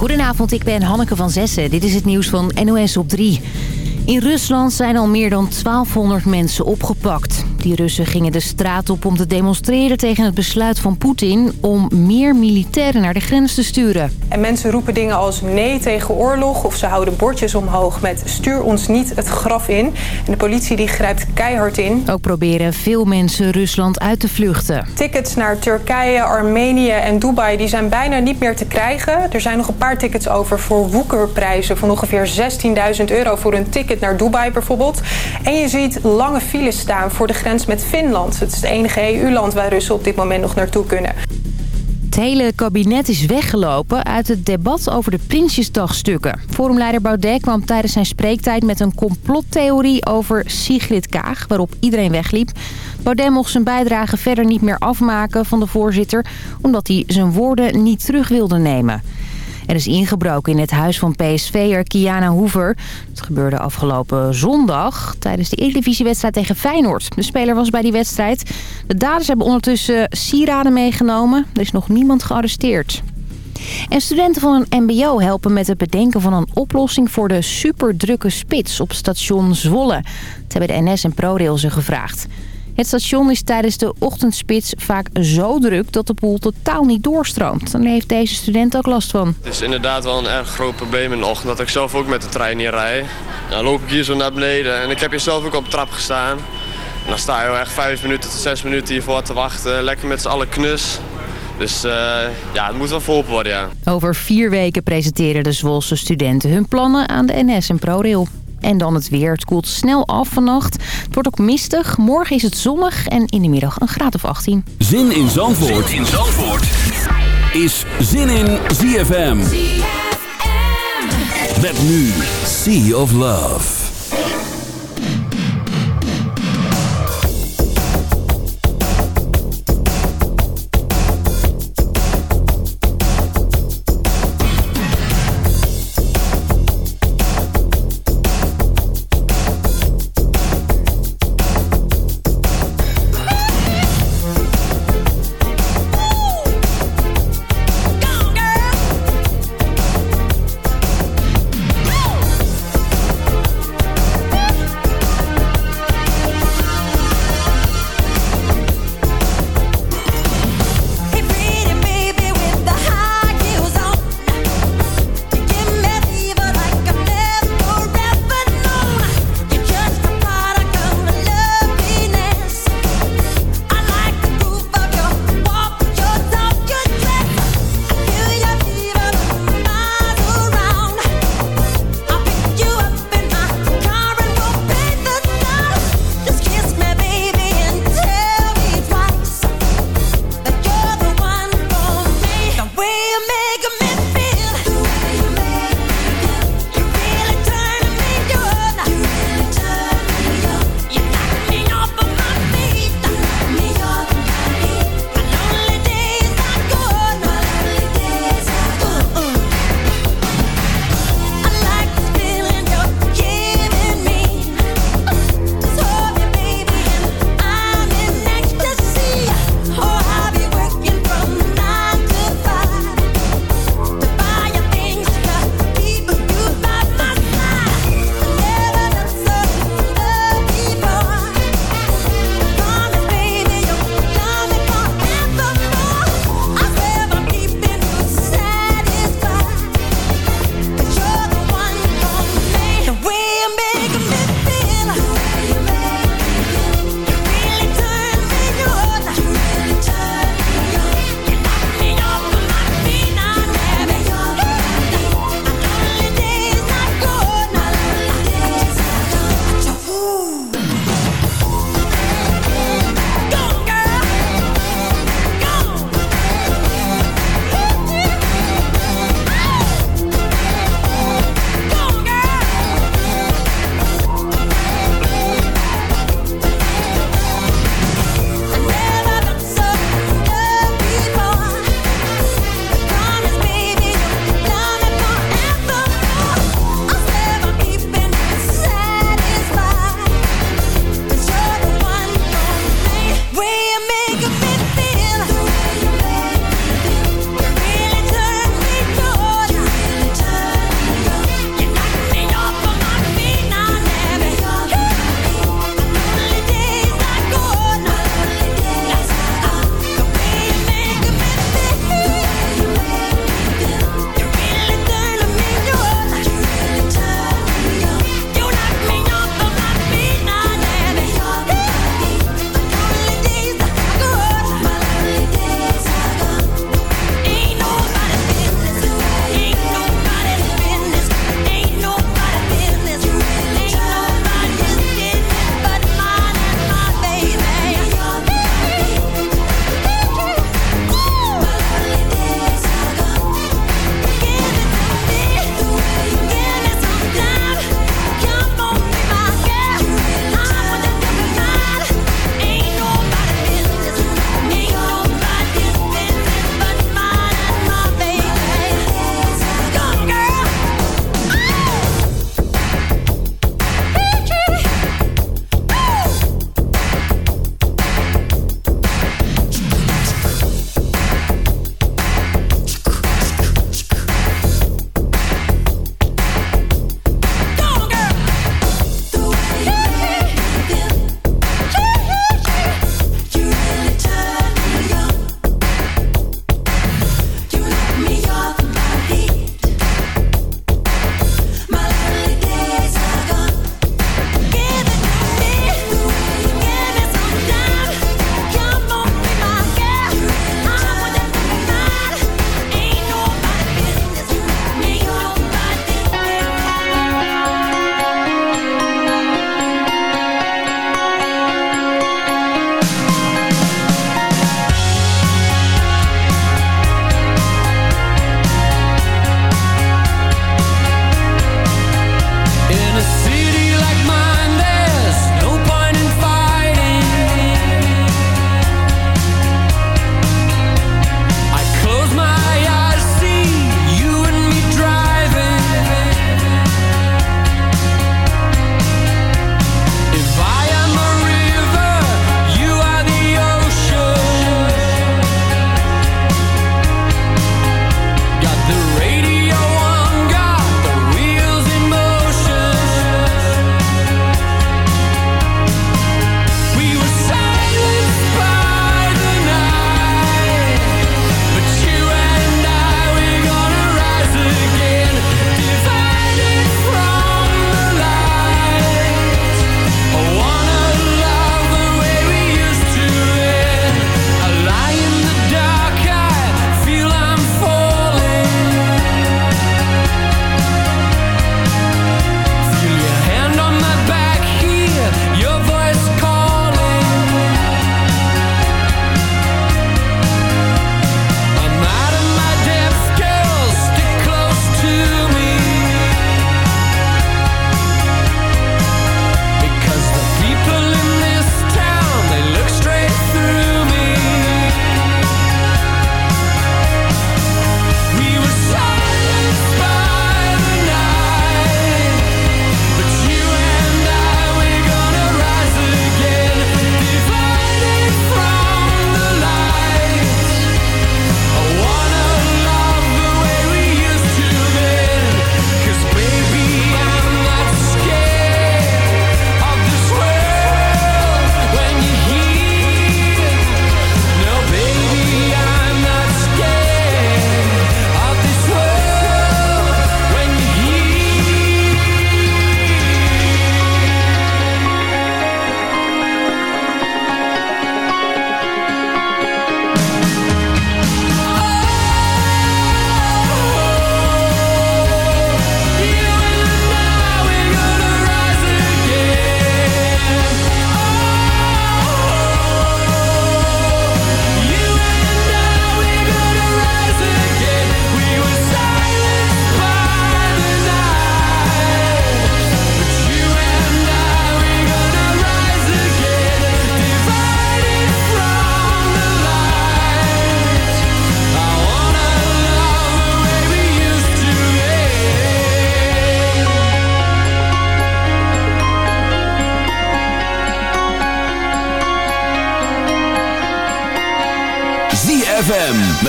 Goedenavond, ik ben Hanneke van Zessen. Dit is het nieuws van NOS op 3. In Rusland zijn al meer dan 1200 mensen opgepakt. Die Russen gingen de straat op om te demonstreren tegen het besluit van Poetin... om meer militairen naar de grens te sturen. En mensen roepen dingen als nee tegen oorlog... of ze houden bordjes omhoog met stuur ons niet het graf in. En de politie die grijpt keihard in. Ook proberen veel mensen Rusland uit te vluchten. Tickets naar Turkije, Armenië en Dubai die zijn bijna niet meer te krijgen. Er zijn nog een paar tickets over voor woekerprijzen... van ongeveer 16.000 euro voor een ticket naar Dubai bijvoorbeeld. En je ziet lange files staan voor de grens met Finland. Het is het enige EU-land waar Russen op dit moment nog naartoe kunnen. Het hele kabinet is weggelopen uit het debat over de Prinsjesdagstukken. Forumleider Baudet kwam tijdens zijn spreektijd met een complottheorie over Sigrid Kaag, waarop iedereen wegliep. Baudet mocht zijn bijdrage verder niet meer afmaken van de voorzitter, omdat hij zijn woorden niet terug wilde nemen. Er is ingebroken in het huis van PSV'er Kiana Hoever. Het gebeurde afgelopen zondag tijdens de Eredivisiewedstrijd tegen Feyenoord. De speler was bij die wedstrijd. De daders hebben ondertussen sieraden meegenomen. Er is nog niemand gearresteerd. En studenten van een mbo helpen met het bedenken van een oplossing voor de superdrukke spits op station Zwolle. Dat hebben de NS en ProRail ze gevraagd. Het station is tijdens de ochtendspits vaak zo druk dat de boel totaal niet doorstroomt. Dan heeft deze student ook last van. Het is inderdaad wel een erg groot probleem in de ochtend dat ik zelf ook met de trein hier rij. Dan loop ik hier zo naar beneden en ik heb hier zelf ook op de trap gestaan. En dan sta je wel echt vijf minuten tot zes minuten hiervoor te wachten. Lekker met z'n allen knus. Dus uh, ja, het moet wel volgen worden, ja. Over vier weken presenteren de Zwolse studenten hun plannen aan de NS en ProRail. En dan het weer. Het koelt snel af vannacht. Het wordt ook mistig. Morgen is het zonnig en in de middag een graad of 18. Zin in Zandvoort, zin in Zandvoort. is Zin in ZFM. ZFM. Met nu Sea of Love.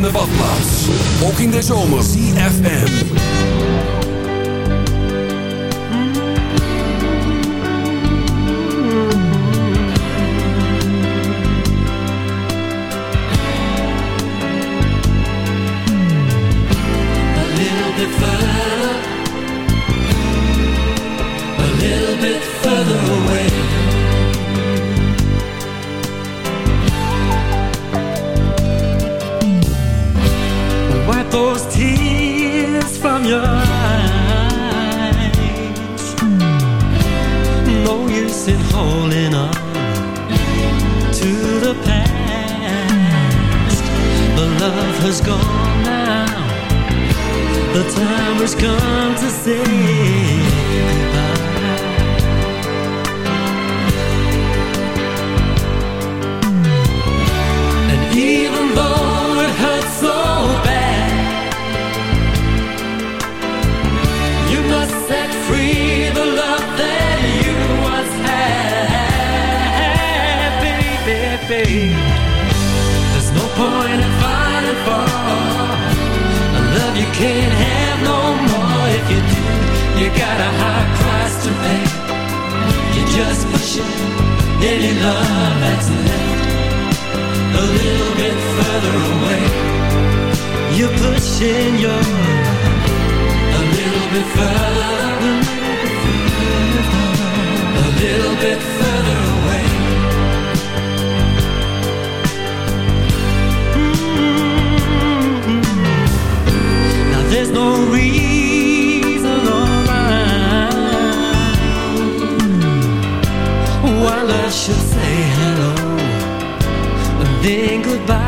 Bruisende badplaats. Ook in de zomer. CFM. Any love that's left a little bit further away. You're pushing your a little bit further, a little bit further away. Mm-hmm. Now there's no reason then goodbye.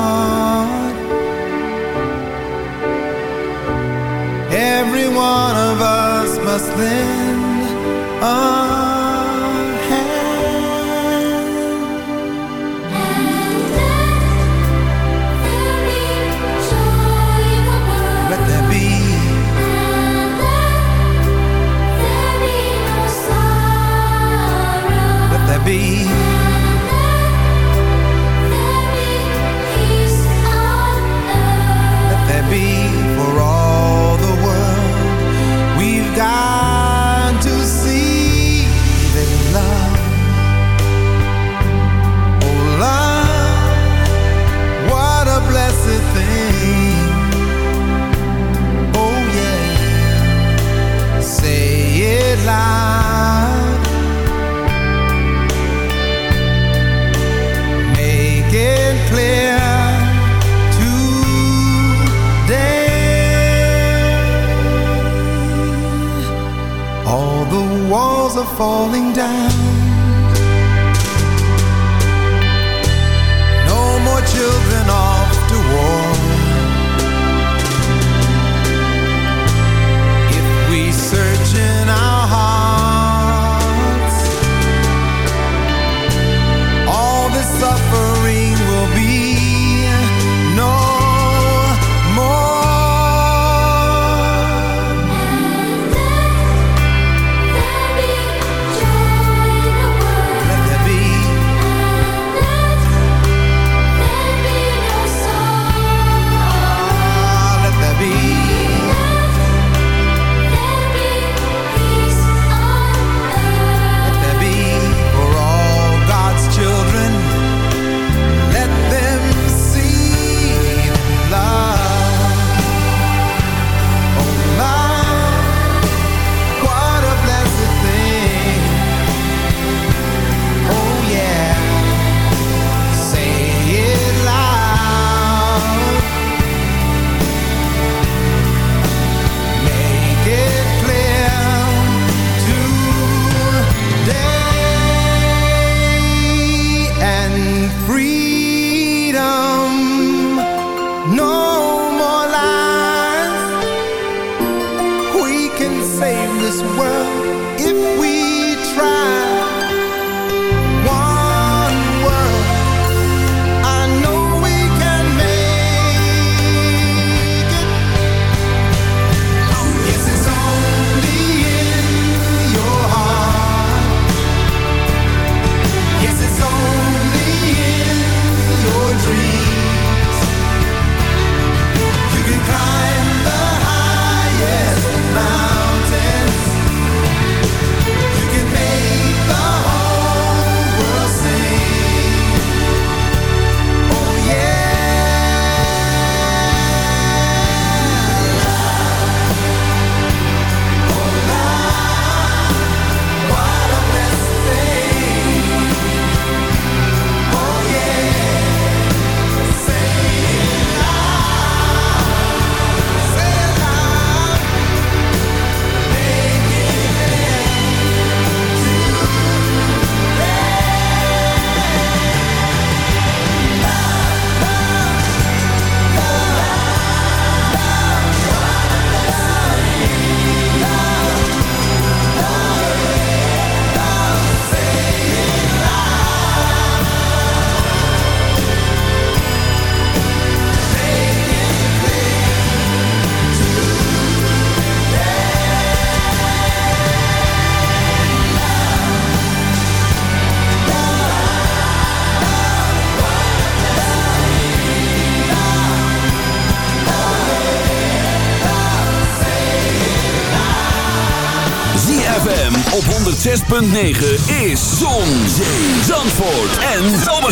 every one of us must lend falling down. 106.9 is Zon, Zee, Zandvoort en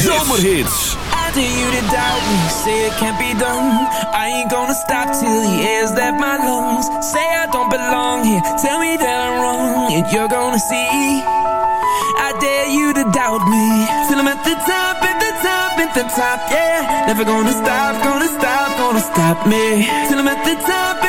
Zomerhits. I dare you to doubt me, say it can't be done. I ain't gonna stop till he hears that my lungs. Say I don't belong here, tell me that I'm wrong. And you're gonna see, I dare you to doubt me. Till I'm at the top, at the top, at the top, yeah. Never gonna stop, gonna stop, gonna stop me. Till I'm at the top,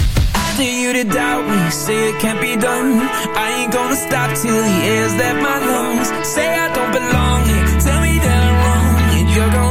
I you to doubt me, say it can't be done. I ain't gonna stop till the air's left my lungs. Say I don't belong here, tell me that I'm wrong, and you're gonna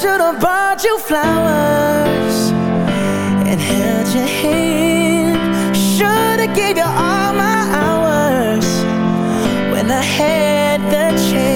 Should have bought you flowers and held your hand. Should have gave you all my hours when I had the chance.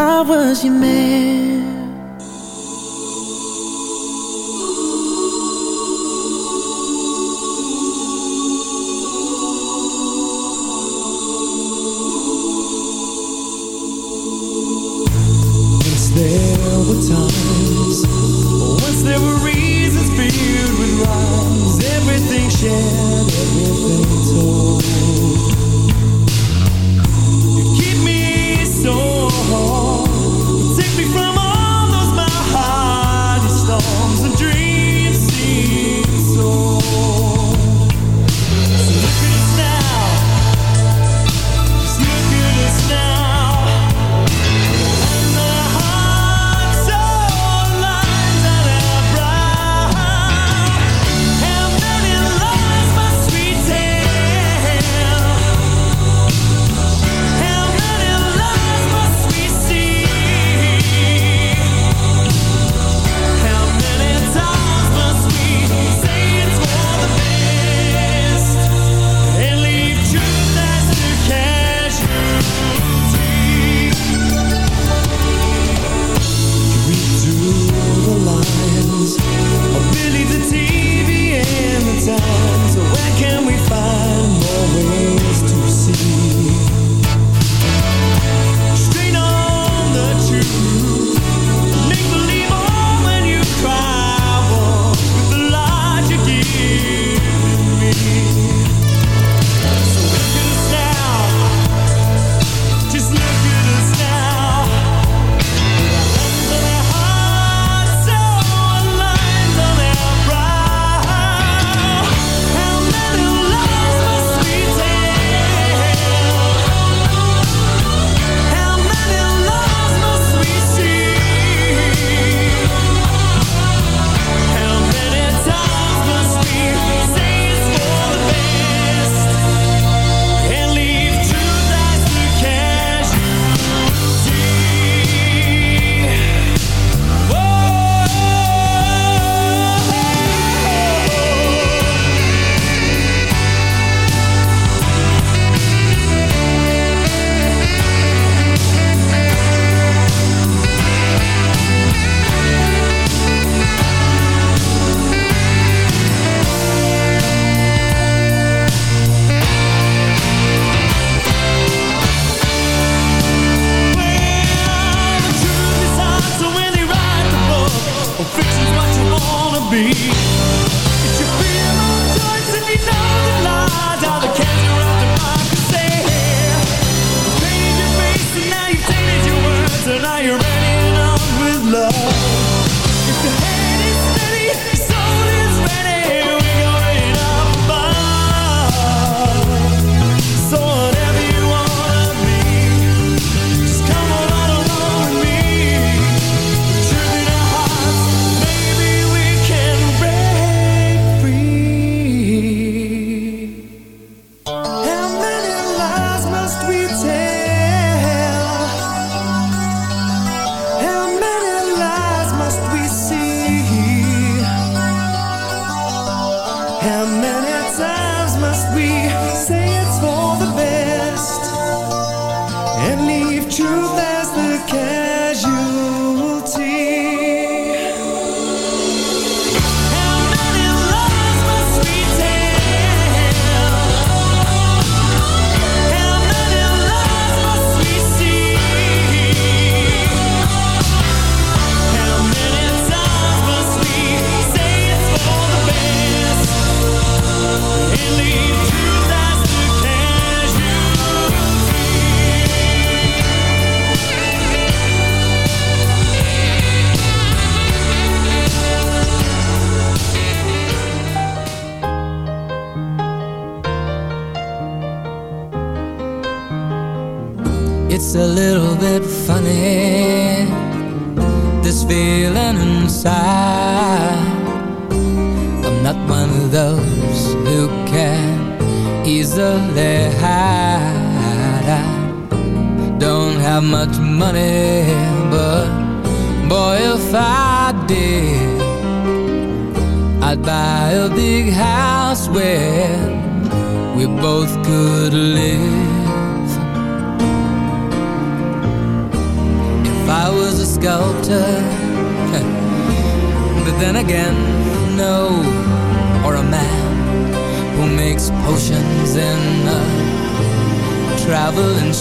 I was your man.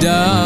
done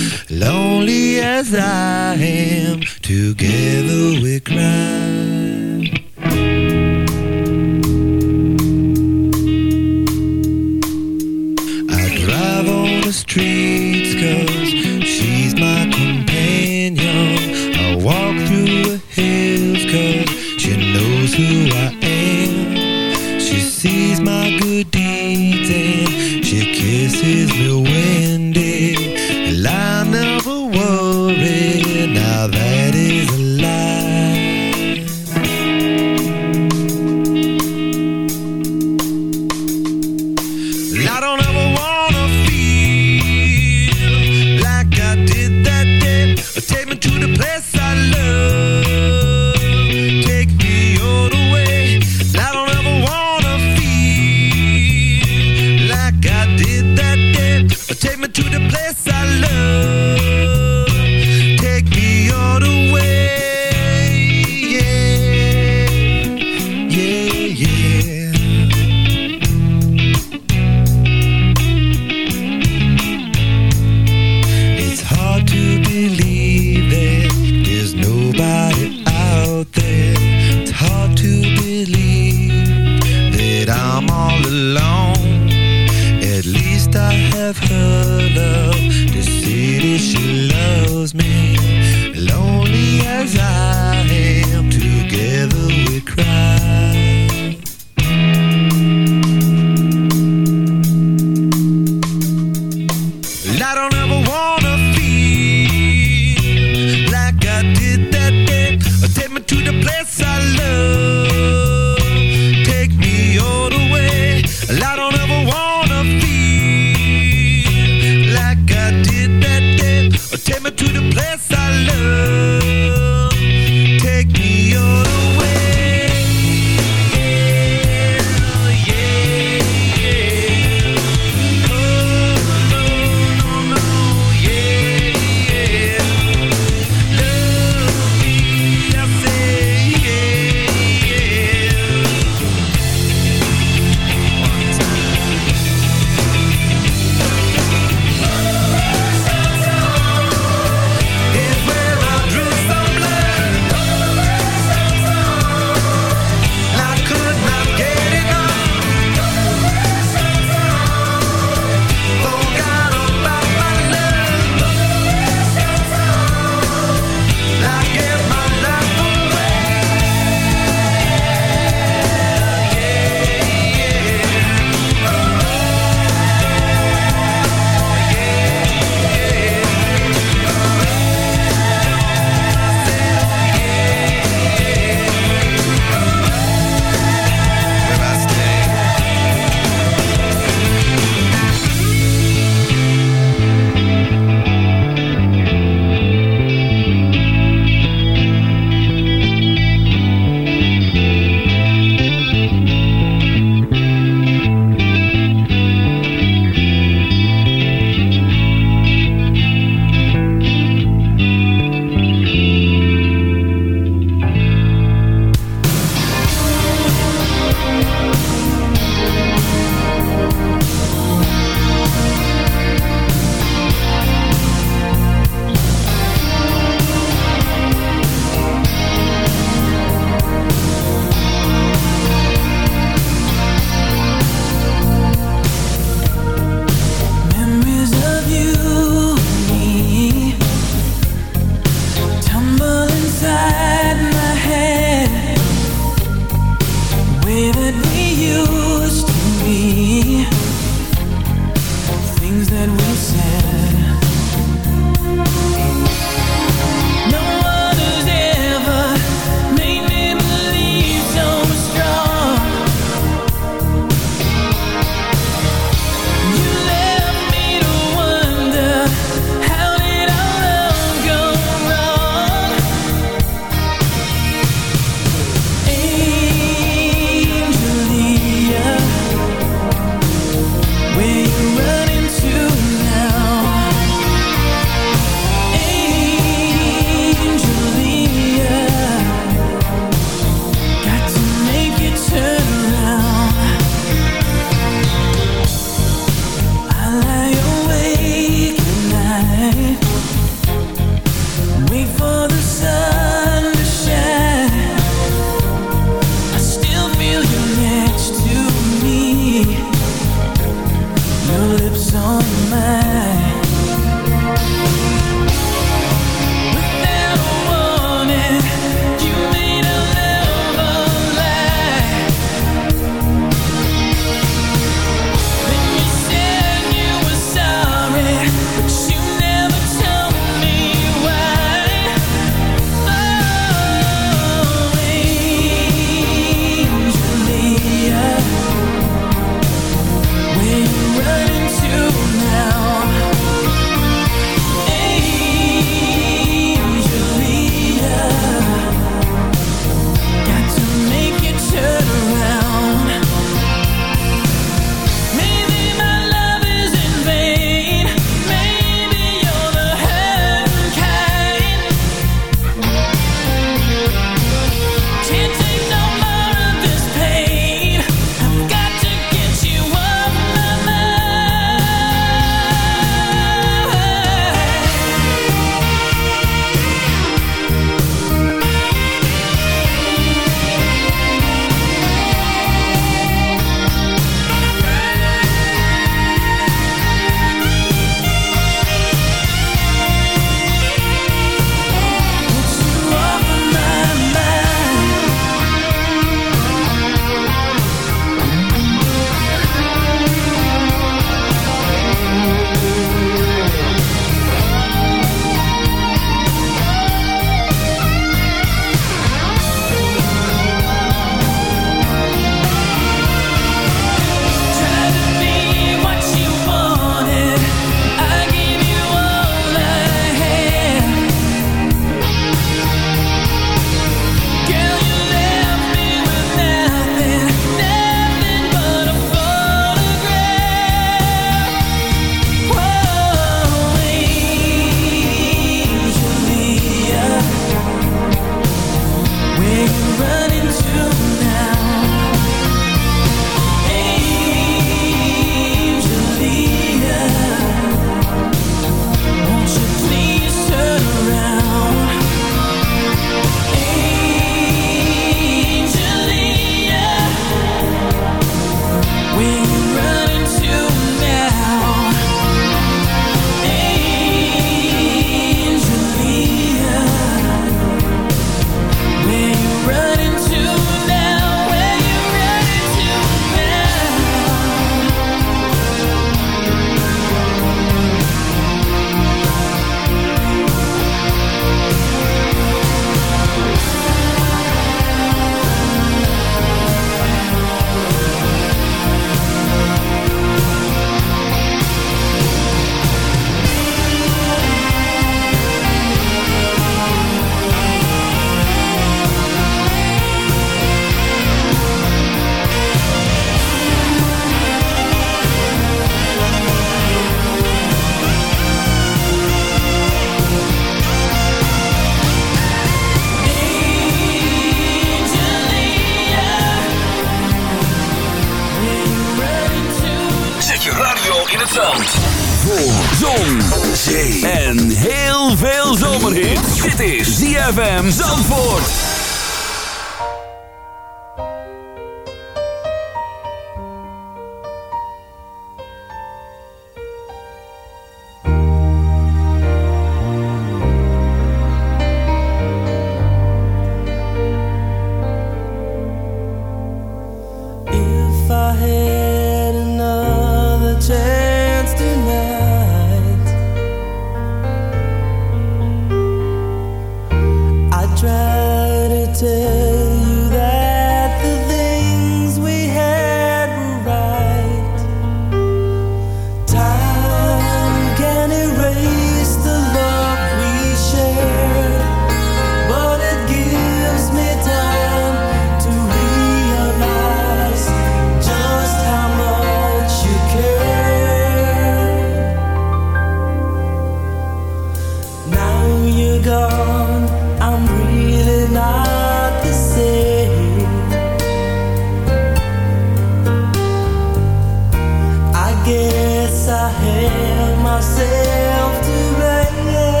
Have myself to blame.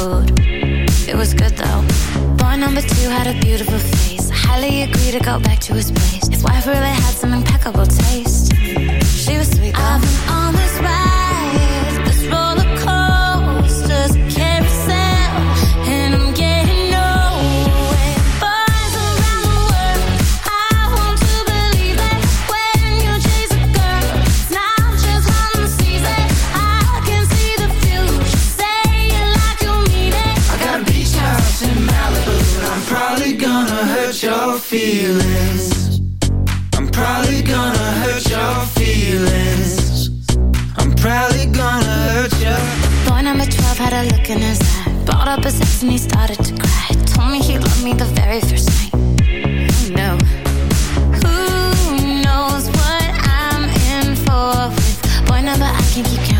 food. It was good though. Boy number two had a beautiful face. Highly agreed to go back to his place. His wife really had some impeccable taste. Had a look in his eye. Brought up his ex and he started to cry. Told me he loved me the very first night. Oh no. Who knows what I'm in for with boy number I can't keep count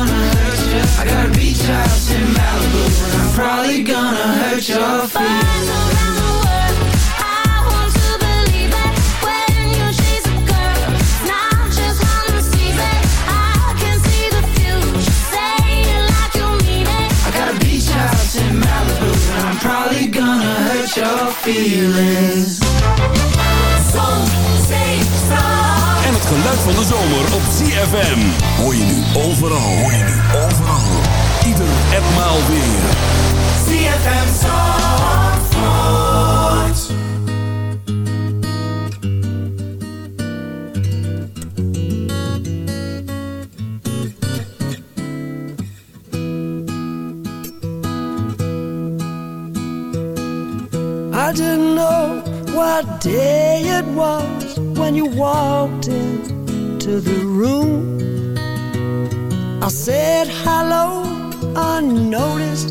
really gonna hurt your feelings probably gonna hurt your feelings. En het geluid van de zomer op CFM Hoor je nu overal, hoor je nu overal. Ieder weer. I didn't know what day it was when you walked into the room. I said hello unnoticed.